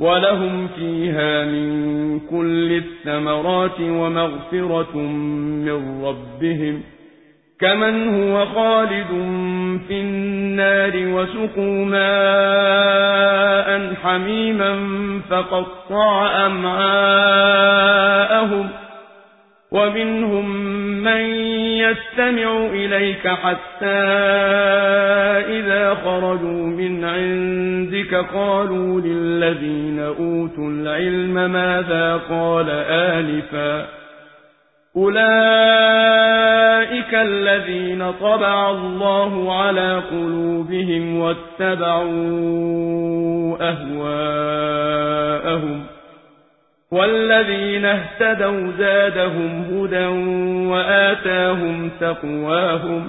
ولهم فيها من كل الثمرات ومغفرة من ربهم كمن هو خالد في النار وسقوا ماء حميما فقطع أمعاءهم ومنهم من يستمع إليك حتى إذا خرجوا من عندك قالوا للذين أوتوا العلم ماذا قال آلفا أولئك الذين طبع الله على قلوبهم واتبعوا أهواءهم والذين اهتدوا زادهم هدى وآتاهم تقواهم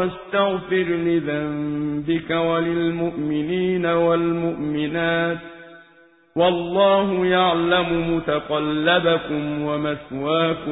واستغفر لذنبك وللمؤمنين والمؤمنات والله يعلم متقلبكم ومثواكم